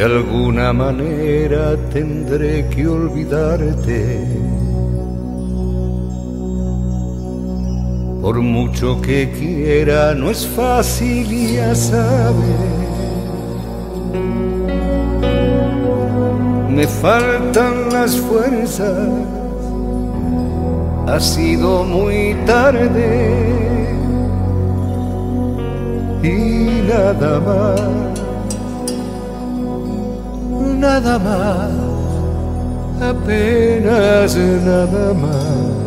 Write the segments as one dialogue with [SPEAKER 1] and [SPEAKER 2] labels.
[SPEAKER 1] De alguna manera tendré que olvidarte. Por mucho que quiera, no es fácil, ya sabes. Me faltan las fuerzas, ha sido muy tarde y nada más nada más, apenas nada más.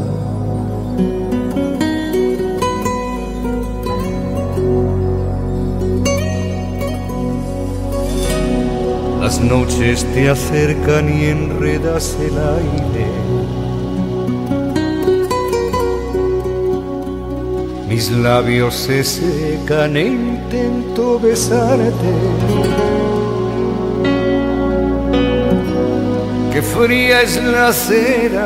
[SPEAKER 1] Las noches te acercan y enredas el aire. Mis labios se secan e intento besarte que fría es la cera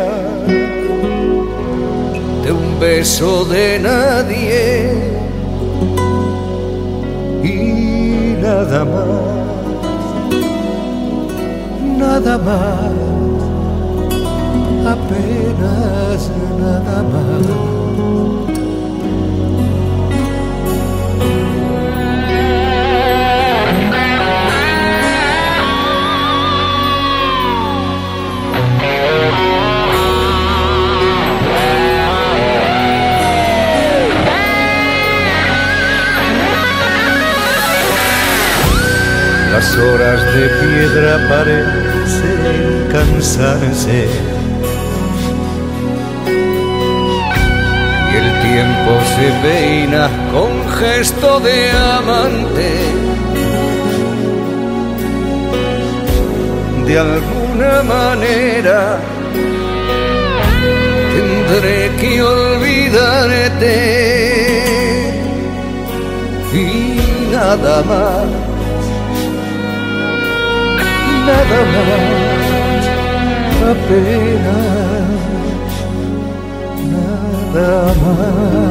[SPEAKER 1] de un beso de nadie y nada más, nada más, apenas nada más. Las horas de piedra parecen cansarse. Y el tiempo se peina con gesto de amante. De alguna manera tendré que olvidarte. Y nada más nada más, apenas nada más.